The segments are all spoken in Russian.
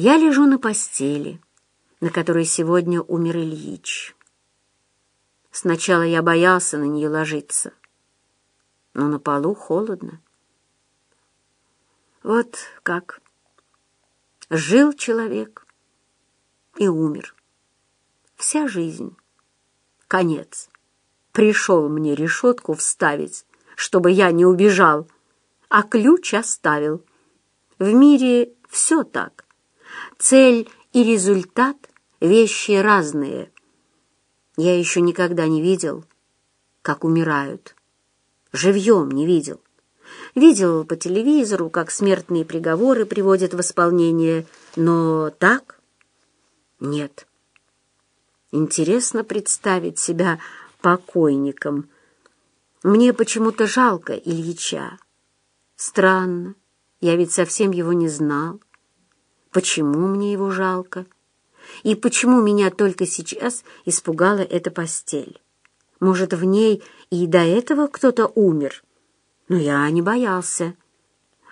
Я лежу на постели, на которой сегодня умер Ильич. Сначала я боялся на нее ложиться, но на полу холодно. Вот как. Жил человек и умер. Вся жизнь. Конец. Пришел мне решетку вставить, чтобы я не убежал, а ключ оставил. В мире все так. Цель и результат — вещи разные. Я еще никогда не видел, как умирают. Живьем не видел. Видел по телевизору, как смертные приговоры приводят в исполнение, но так нет. Интересно представить себя покойником. Мне почему-то жалко Ильича. Странно, я ведь совсем его не знал. Почему мне его жалко? И почему меня только сейчас испугала эта постель? Может, в ней и до этого кто-то умер? Но я не боялся.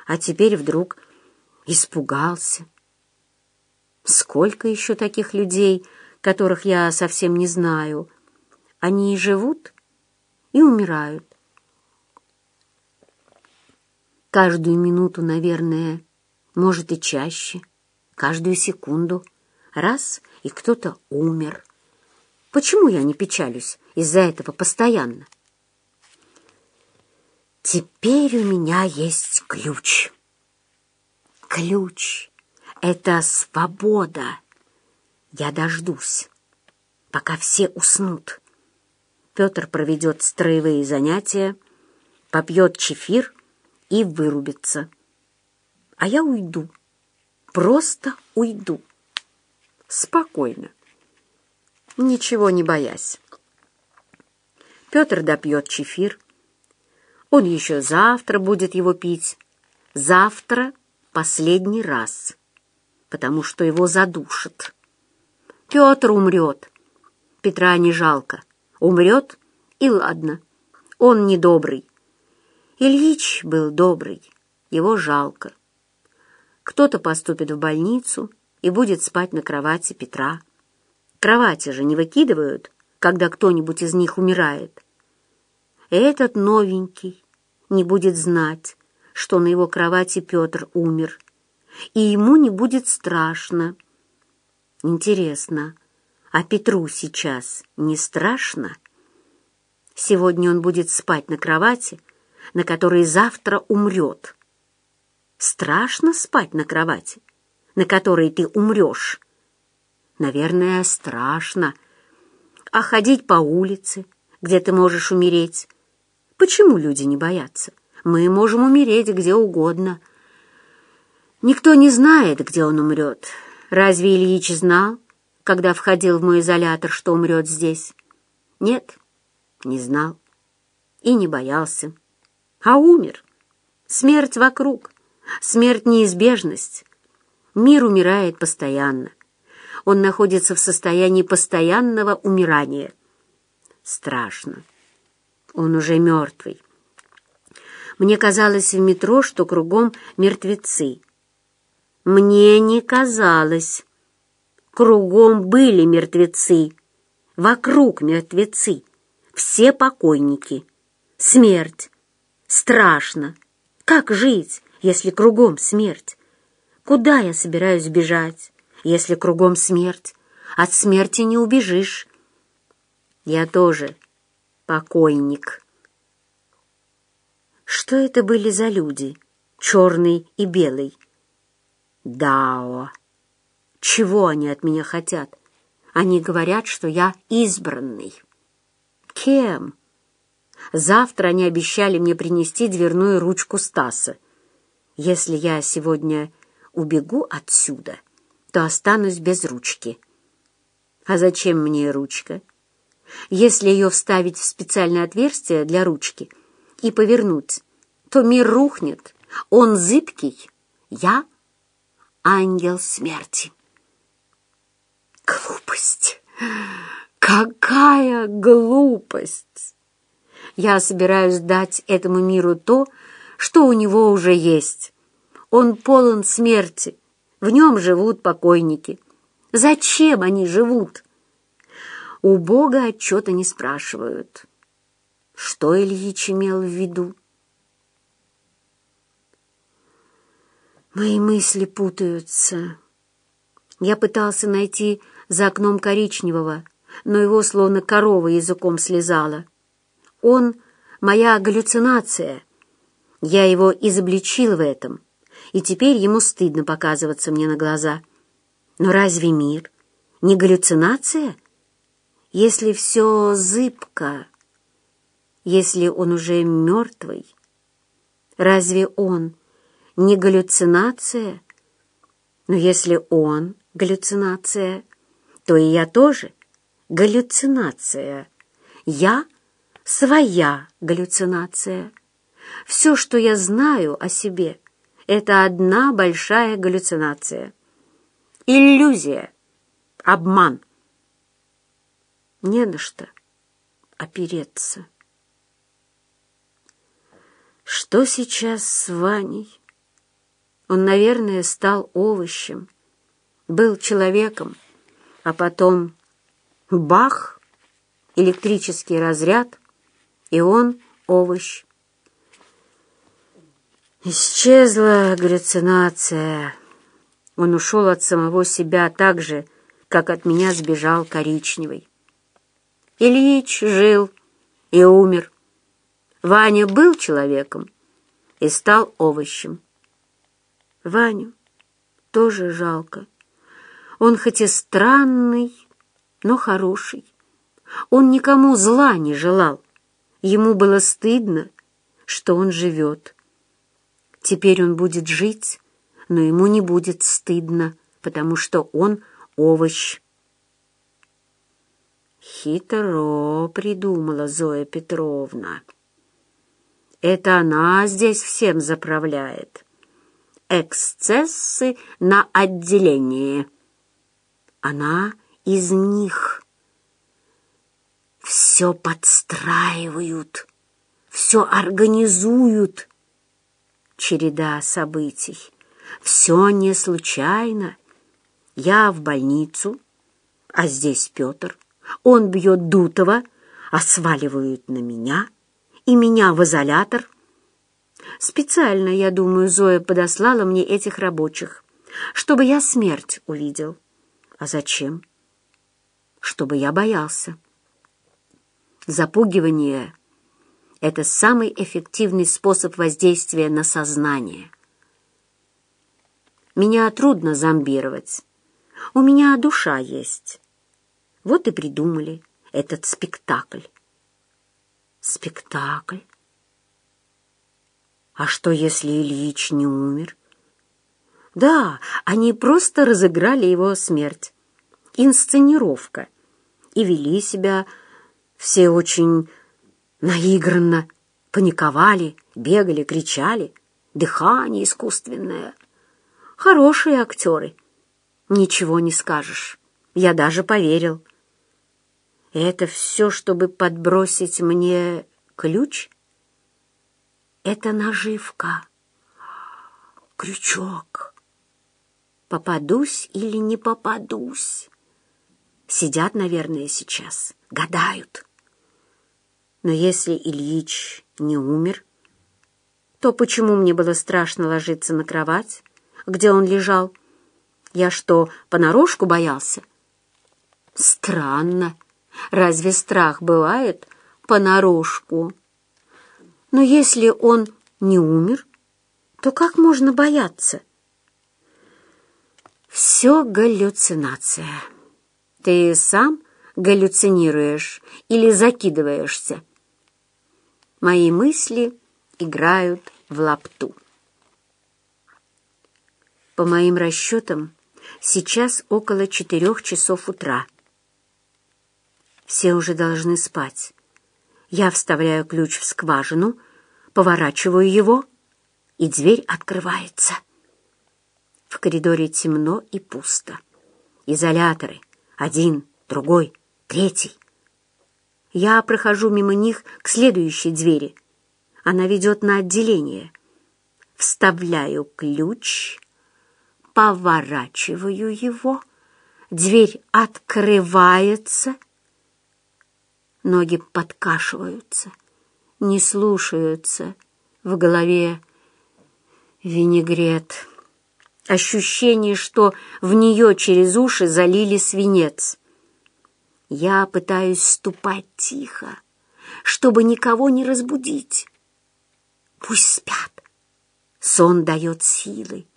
А теперь вдруг испугался. Сколько еще таких людей, которых я совсем не знаю? Они живут и умирают. Каждую минуту, наверное, может и чаще, каждую секунду. Раз — и кто-то умер. Почему я не печалюсь из-за этого постоянно? Теперь у меня есть ключ. Ключ — это свобода. Я дождусь, пока все уснут. Петр проведет строевые занятия, попьет чефир и вырубится. А я уйду, просто уйду. Спокойно, ничего не боясь. Петр допьет чефир, он еще завтра будет его пить. Завтра последний раз, потому что его задушат. Петр умрет. Петра не жалко. Умрет, и ладно. Он недобрый. Ильич был добрый. Его жалко. Кто-то поступит в больницу и будет спать на кровати Петра. Кровати же не выкидывают, когда кто-нибудь из них умирает. Этот новенький не будет знать, что на его кровати Петр умер, и ему не будет страшно. Интересно, а Петру сейчас не страшно? Сегодня он будет спать на кровати, на которой завтра умрет. Страшно спать на кровати, на которой ты умрешь? Наверное, страшно. А ходить по улице, где ты можешь умереть, Почему люди не боятся? Мы можем умереть где угодно. Никто не знает, где он умрет. Разве Ильич знал, когда входил в мой изолятор, что умрет здесь? Нет, не знал и не боялся. А умер. Смерть вокруг, смерть — неизбежность. Мир умирает постоянно. Он находится в состоянии постоянного умирания. Страшно. Он уже мертвый. Мне казалось в метро, что кругом мертвецы. Мне не казалось. Кругом были мертвецы, вокруг мертвецы, все покойники. Смерть. Страшно. Как жить, если кругом смерть? Куда я собираюсь бежать, если кругом смерть? От смерти не убежишь. Я тоже покойник. Что это были за люди, черный и белый? Дао. Чего они от меня хотят? Они говорят, что я избранный. Кем? Завтра они обещали мне принести дверную ручку Стаса. Если я сегодня убегу отсюда, то останусь без ручки. А зачем мне ручка? Если ее вставить в специальное отверстие для ручки и повернуть, то мир рухнет. Он зыбкий. Я — ангел смерти. Глупость! Какая глупость! Я собираюсь дать этому миру то, что у него уже есть. Он полон смерти, В нем живут покойники. Зачем они живут? У Бога отчета не спрашивают. Что Ильич имел в виду? Мои мысли путаются. Я пытался найти за окном коричневого, но его словно корова языком слезала. Он — моя галлюцинация. Я его изобличил в этом, и теперь ему стыдно показываться мне на глаза. Но разве мир не галлюцинация? Если все зыбко, если он уже мертвый, разве он не галлюцинация? Но если он галлюцинация, то и я тоже галлюцинация. Я — своя галлюцинация. Все, что я знаю о себе, это одна большая галлюцинация. Иллюзия, обман. Не на что опереться. Что сейчас с Ваней? Он, наверное, стал овощем, был человеком, а потом бах, электрический разряд, и он овощ. Исчезла галлюцинация. Он ушел от самого себя так же, как от меня сбежал коричневый. Ильич жил и умер. Ваня был человеком и стал овощем. Ваню тоже жалко. Он хоть и странный, но хороший. Он никому зла не желал. Ему было стыдно, что он живет. Теперь он будет жить, но ему не будет стыдно, потому что он овощ. Хитро придумала Зоя Петровна. Это она здесь всем заправляет эксцессы на отделение. Она из них. Все подстраивают, все организуют. Череда событий. Все не случайно. Я в больницу, а здесь Петр. Он бьет Дутова, а сваливают на меня, и меня в изолятор — Специально, я думаю, Зоя подослала мне этих рабочих, чтобы я смерть увидел. А зачем? Чтобы я боялся. Запугивание — это самый эффективный способ воздействия на сознание. Меня трудно зомбировать. У меня душа есть. Вот и придумали этот спектакль. Спектакль? А что, если Ильич не умер? Да, они просто разыграли его смерть. Инсценировка. И вели себя все очень наигранно. Паниковали, бегали, кричали. Дыхание искусственное. Хорошие актеры. Ничего не скажешь. Я даже поверил. Это все, чтобы подбросить мне ключ? Это наживка, крючок. Попадусь или не попадусь? Сидят, наверное, сейчас, гадают. Но если Ильич не умер, то почему мне было страшно ложиться на кровать, где он лежал? Я что, понарошку боялся? Странно. Разве страх бывает понарошку? Но если он не умер, то как можно бояться? Все галлюцинация. Ты сам галлюцинируешь или закидываешься? Мои мысли играют в лапту. По моим расчетам, сейчас около четырех часов утра. Все уже должны спать. Я вставляю ключ в скважину, поворачиваю его, и дверь открывается. В коридоре темно и пусто. Изоляторы. Один, другой, третий. Я прохожу мимо них к следующей двери. Она ведет на отделение. Вставляю ключ, поворачиваю его, дверь открывается, ноги подкашиваются, не слушаются, в голове винегрет. Ощущение, что в нее через уши залили свинец. Я пытаюсь ступать тихо, чтобы никого не разбудить. Пусть спят. Сон дает силы.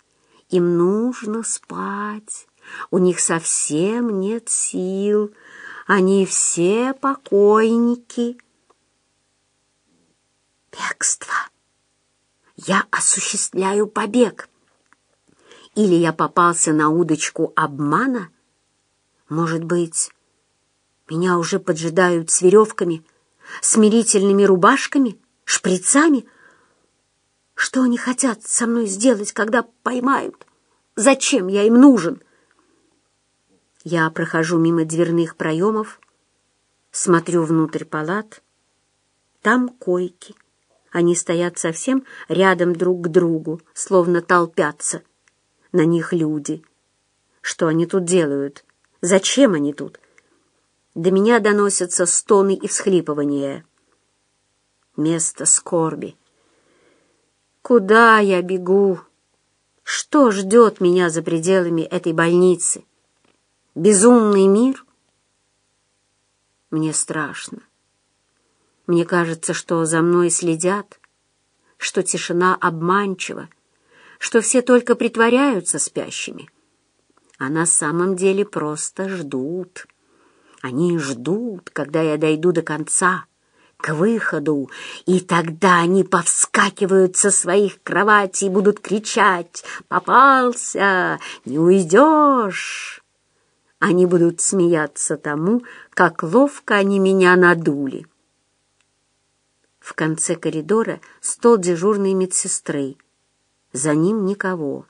Им нужно спать. У них совсем нет сил. Они все покойники. Бегство. Я осуществляю побег. Или я попался на удочку обмана? Может быть, меня уже поджидают с веревками, смирительными рубашками, шприцами — что они хотят со мной сделать, когда поймают? Зачем я им нужен? Я прохожу мимо дверных проемов, смотрю внутрь палат. Там койки. Они стоят совсем рядом друг к другу, словно толпятся. На них люди. Что они тут делают? Зачем они тут? До меня доносятся стоны и всхлипывания. Место скорби. Куда я бегу? Что ждет меня за пределами этой больницы? Безумный мир? Мне страшно. Мне кажется, что за мной следят, что тишина обманчива, что все только притворяются спящими, а на самом деле просто ждут. Они ждут, когда я дойду до конца, к выходу, и тогда они повскакивают со своих кроватей и будут кричать «Попался! Не уйдешь!» Они будут смеяться тому, как ловко они меня надули. В конце коридора стол дежурной медсестры. За ним никого.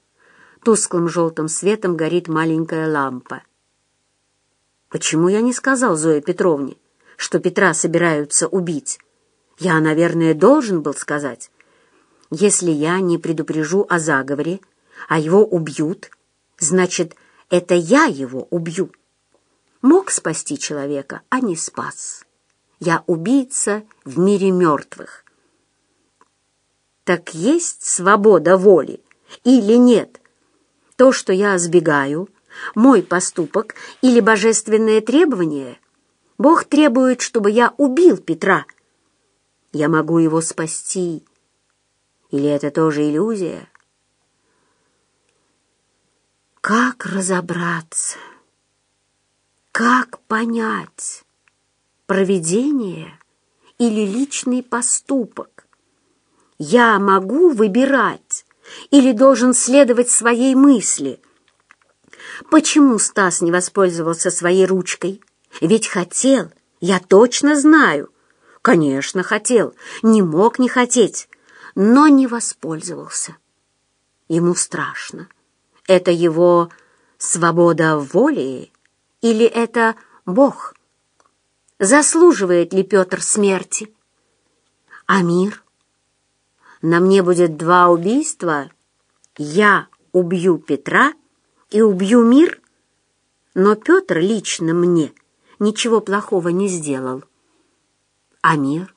Тусклым желтым светом горит маленькая лампа. Почему я не сказал Зое Петровне? что Петра собираются убить. Я, наверное, должен был сказать. Если я не предупрежу о заговоре, а его убьют, значит, это я его убью. Мог спасти человека, а не спас. Я убийца в мире мертвых. Так есть свобода воли или нет? То, что я сбегаю, мой поступок или божественное требование — Бог требует, чтобы я убил Петра. Я могу его спасти. Или это тоже иллюзия? Как разобраться? Как понять, провидение или личный поступок? Я могу выбирать или должен следовать своей мысли? Почему Стас не воспользовался своей ручкой? Ведь хотел, я точно знаю. Конечно, хотел, не мог не хотеть, но не воспользовался. Ему страшно. Это его свобода воли или это Бог? Заслуживает ли Петр смерти? А мир? На мне будет два убийства. Я убью Петра и убью мир, но Петр лично мне — ничего плохого не сделал. А мир?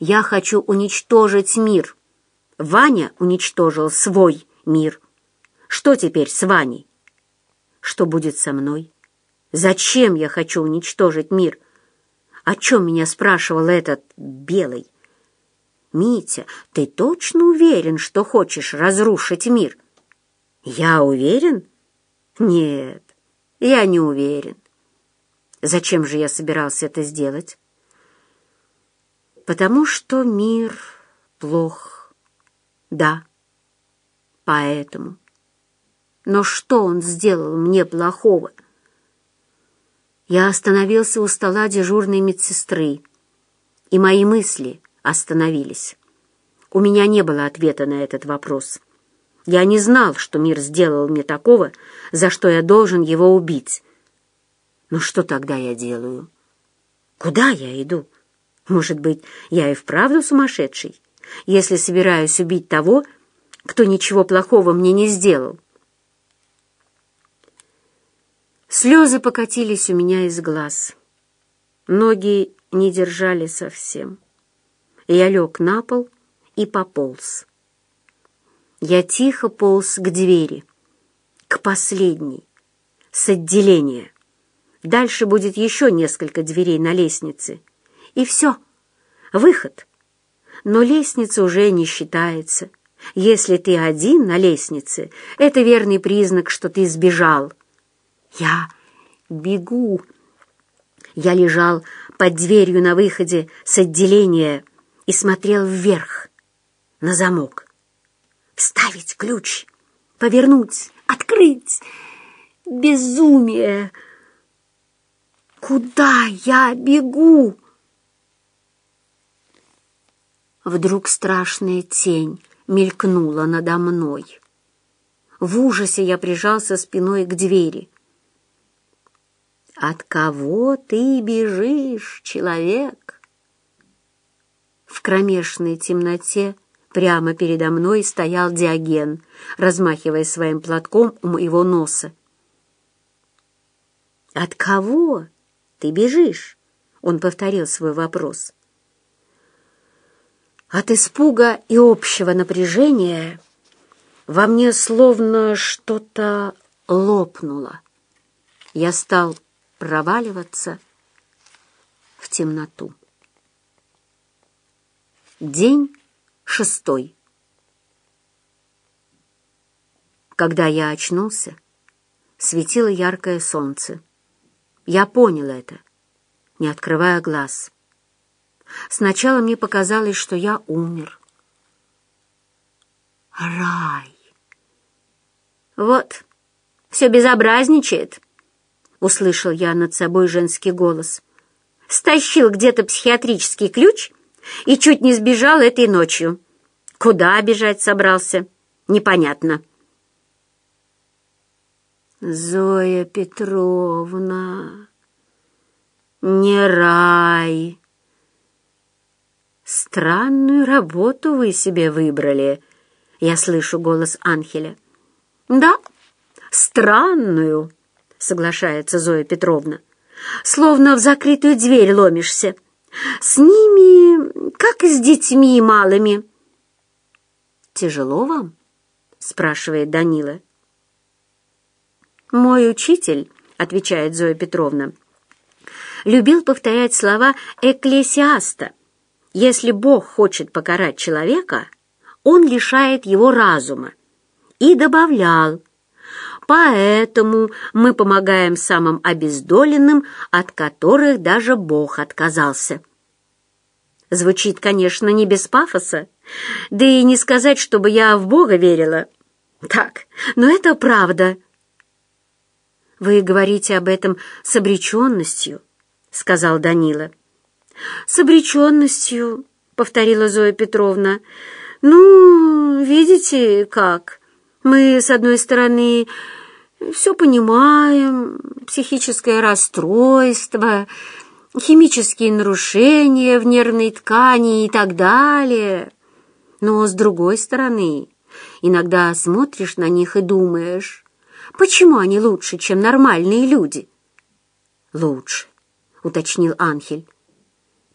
Я хочу уничтожить мир. Ваня уничтожил свой мир. Что теперь с Ваней? Что будет со мной? Зачем я хочу уничтожить мир? О чем меня спрашивал этот белый? Митя, ты точно уверен, что хочешь разрушить мир? Я уверен? Нет, я не уверен. Зачем же я собирался это сделать? Потому что мир плох. Да, поэтому. Но что он сделал мне плохого? Я остановился у стола дежурной медсестры, и мои мысли остановились. У меня не было ответа на этот вопрос. Я не знал, что мир сделал мне такого, за что я должен его убить. Ну что тогда я делаю? Куда я иду? Может быть, я и вправду сумасшедший, если собираюсь убить того, кто ничего плохого мне не сделал? Слезы покатились у меня из глаз. Ноги не держали совсем. Я лег на пол и пополз. Я тихо полз к двери, к последней, с отделения. Дальше будет еще несколько дверей на лестнице. И все, выход. Но лестница уже не считается. Если ты один на лестнице, это верный признак, что ты сбежал. Я бегу. Я лежал под дверью на выходе с отделения и смотрел вверх, на замок. Вставить ключ, повернуть, открыть. Безумие! Куда я бегу? Вдруг страшная тень мелькнула надо мной. В ужасе я прижался спиной к двери. «От кого ты бежишь, человек?» В кромешной темноте прямо передо мной стоял Диоген, размахивая своим платком у моего носа. «От кого ты бежишь?» — он повторил свой вопрос. От испуга и общего напряжения во мне словно что-то лопнуло. Я стал проваливаться в темноту. День шестой. Когда я очнулся, светило яркое солнце. Я понял это, не открывая глаз. Сначала мне показалось, что я умер. Рай! Вот, все безобразничает, — услышал я над собой женский голос. Стащил где-то психиатрический ключ и чуть не сбежал этой ночью. Куда бежать собрался? Непонятно. Зоя Петровна, не рай, «Странную работу вы себе выбрали», — я слышу голос Анхеля. «Да, странную», — соглашается Зоя Петровна. «Словно в закрытую дверь ломишься. С ними, как и с детьми малыми». «Тяжело вам?» — спрашивает Данила. «Мой учитель», — отвечает Зоя Петровна, — любил повторять слова «экклесиаста», если Бог хочет покарать человека, он лишает его разума. И добавлял, поэтому мы помогаем самым обездоленным, от которых даже Бог отказался. Звучит, конечно, не без пафоса, да и не сказать, чтобы я в Бога верила. Так, но это правда. Вы говорите об этом с обреченностью, сказал Данила. «С обреченностью», — повторила Зоя Петровна. «Ну, видите, как? Мы, с одной стороны, все понимаем, психическое расстройство, химические нарушения в нервной ткани и так далее. Но, с другой стороны, иногда смотришь на них и думаешь, почему они лучше, чем нормальные люди?» «Лучше», — уточнил Анхель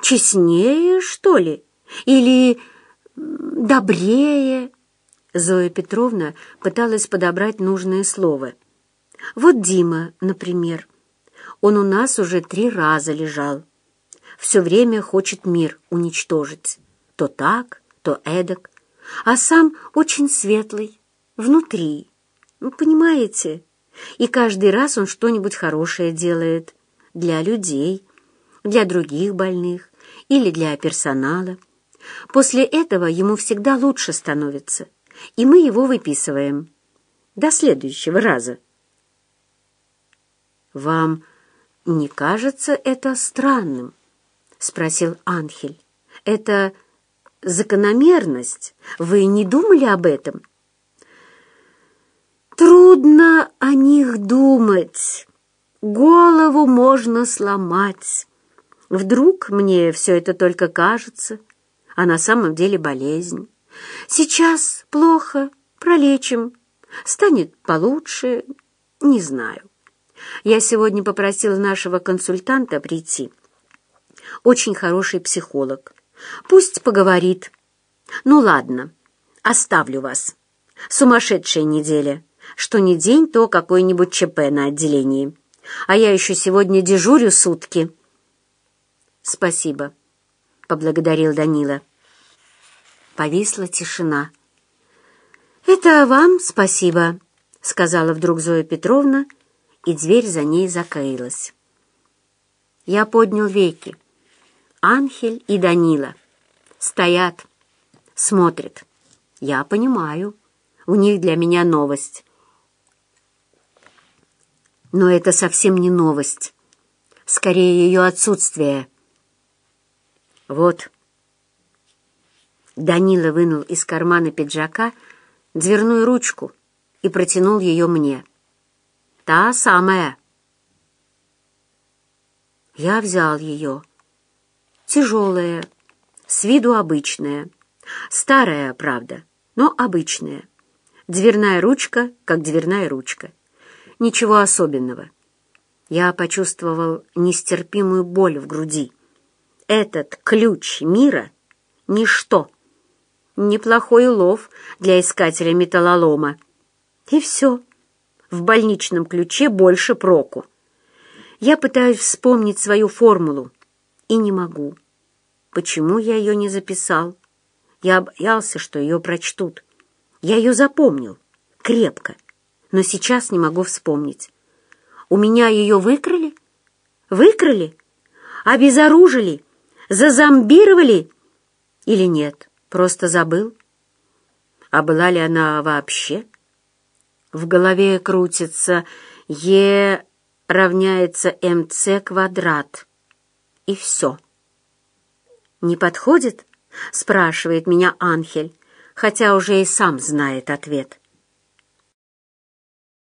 честнее, что ли? Или добрее?» Зоя Петровна пыталась подобрать нужное слово. «Вот Дима, например. Он у нас уже три раза лежал. Все время хочет мир уничтожить. То так, то эдак. А сам очень светлый, внутри. Ну, понимаете? И каждый раз он что-нибудь хорошее делает. Для людей, для других больных или для персонала. После этого ему всегда лучше становится, и мы его выписываем. До следующего раза. «Вам не кажется это странным?» — спросил Анхель. «Это закономерность? Вы не думали об этом?» «Трудно о них думать. Голову можно сломать». Вдруг мне все это только кажется, а на самом деле болезнь. Сейчас плохо, пролечим, станет получше, не знаю. Я сегодня попросила нашего консультанта прийти. Очень хороший психолог. Пусть поговорит. Ну ладно, оставлю вас. Сумасшедшая неделя. Что не день, то какой-нибудь ЧП на отделении. А я еще сегодня дежурю сутки. Спасибо, поблагодарил Данила. Повисла тишина. «Это вам спасибо», — сказала вдруг Зоя Петровна, и дверь за ней закрылась. Я поднял веки. Анхель и Данила стоят, смотрят. Я понимаю, у них для меня новость. Но это совсем не новость, скорее ее отсутствие. Вот. Данила вынул из кармана пиджака дверную ручку и протянул ее мне. «Та самая». Я взял ее. Тяжелая, с виду обычная. Старая, правда, но обычная. Дверная ручка, как дверная ручка. Ничего особенного. Я почувствовал нестерпимую боль в груди. Этот ключ мира — ничто неплохой улов для искателя металлолома. И все. В больничном ключе больше проку. Я пытаюсь вспомнить свою формулу и не могу. Почему я ее не записал? Я боялся, что ее прочтут. Я ее запомнил. Крепко. Но сейчас не могу вспомнить. У меня ее выкрали? Выкрали? Обезоружили? Зазомбировали? Или нет? Просто забыл? А была ли она вообще? В голове крутится Е равняется МЦ квадрат. И все. «Не подходит?» — спрашивает меня Анхель, хотя уже и сам знает ответ.